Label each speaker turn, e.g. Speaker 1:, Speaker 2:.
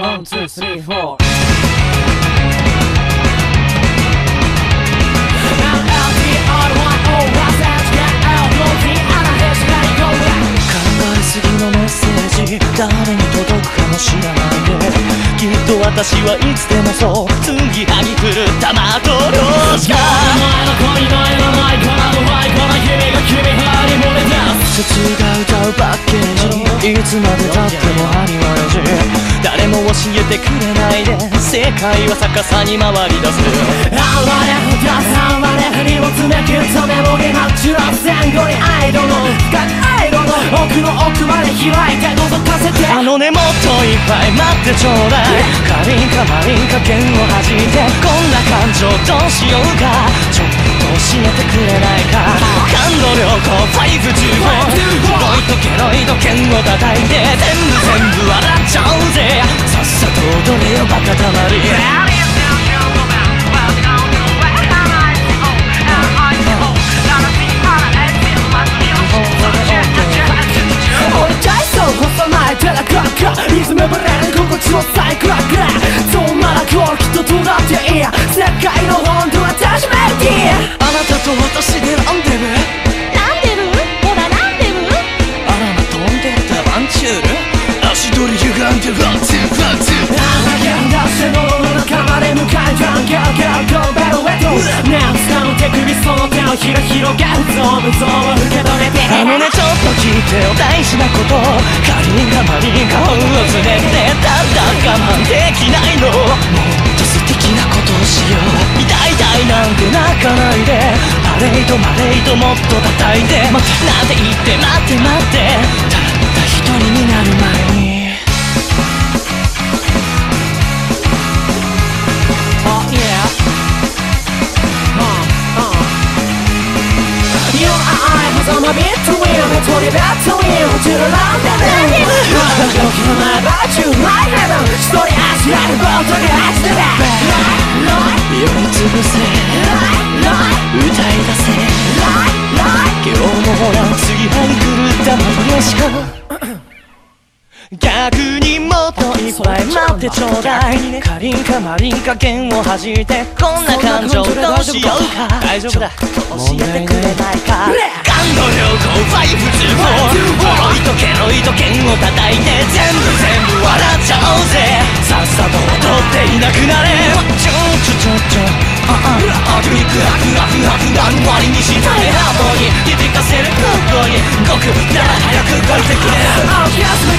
Speaker 1: Four.
Speaker 2: 考えすぎのメッセージ誰に届くかも知らない。できっと私はいつでもそう継ぎはぎ来る玉とロしか
Speaker 1: お前の恋の絵のない。このワイこの君が君派に漏れ出す
Speaker 2: 切が歌うパッケージい。つまでたっても針はレジ誰も教えてくれない。で世界は逆さに回り出す
Speaker 1: あわれふたさわれ振りを詰め切ったメモリマッチは戦後にアイドル深いアイドル奥の奥まで開いて覗かせて
Speaker 2: あのねもっといっぱい待ってちょうだいカリンカマリンカ剣を弾いてこんな感情どうしようかちょっと教えてくれないか感度良好515ロイとケロイと剣を叩いて全部
Speaker 1: が
Speaker 2: マリンが本を連れてただ我慢で。きないのもっと素敵なことをしよう。痛い痛いなんて泣かないで。パレードマレードもっと叩いて待ってなんて言って待って待ってたった一人になる前に。
Speaker 1: Oh yeah Uh, uh. You and I was on my beat to told you that to win To the land of it I'm talking about you My heaven 一人足あるボートに走ってた
Speaker 2: 酔いつぶせ歌い出せ今日もほら次はに来る玉しか逆にもっといっぱい待ってちょうだいカリンかマリンか剣を弾いてこんな感情どうしようか。大丈夫だ。教えてくれないかあアグリクハクハクハク何割にしたいハーモニー響かせる空港にごくなら早く動いてくれ
Speaker 1: Oh, kiss